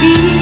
be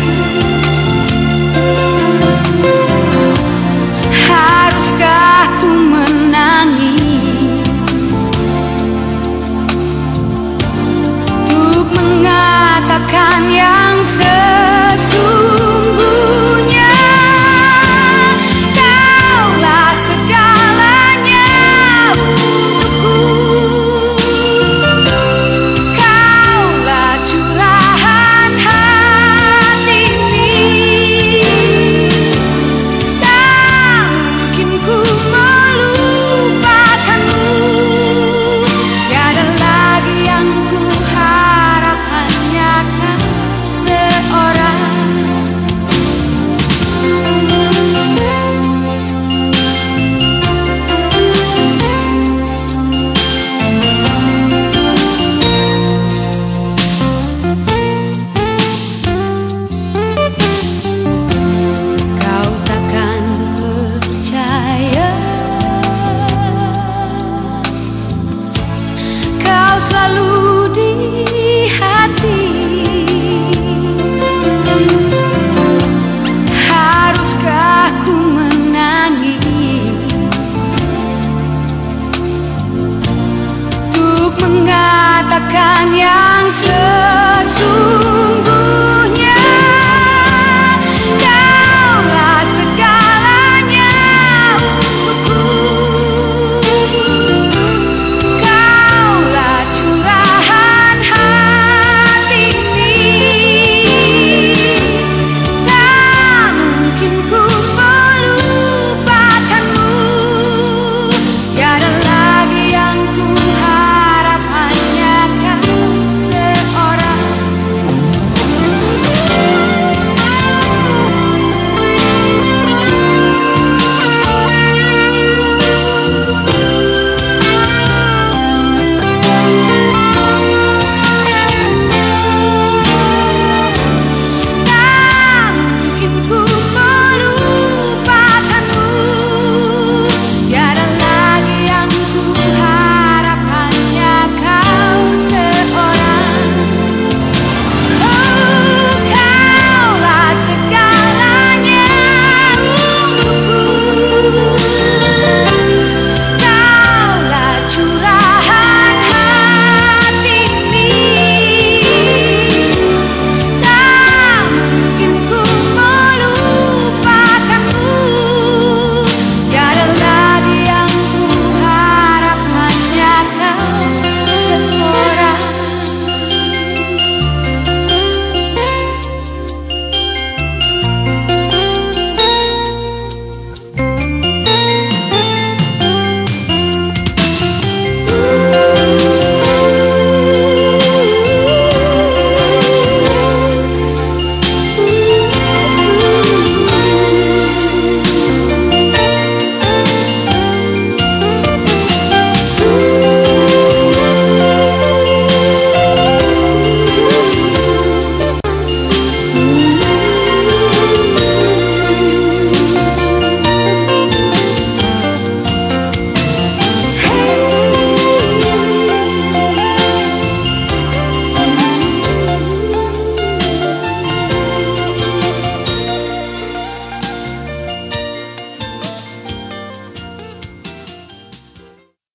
selalu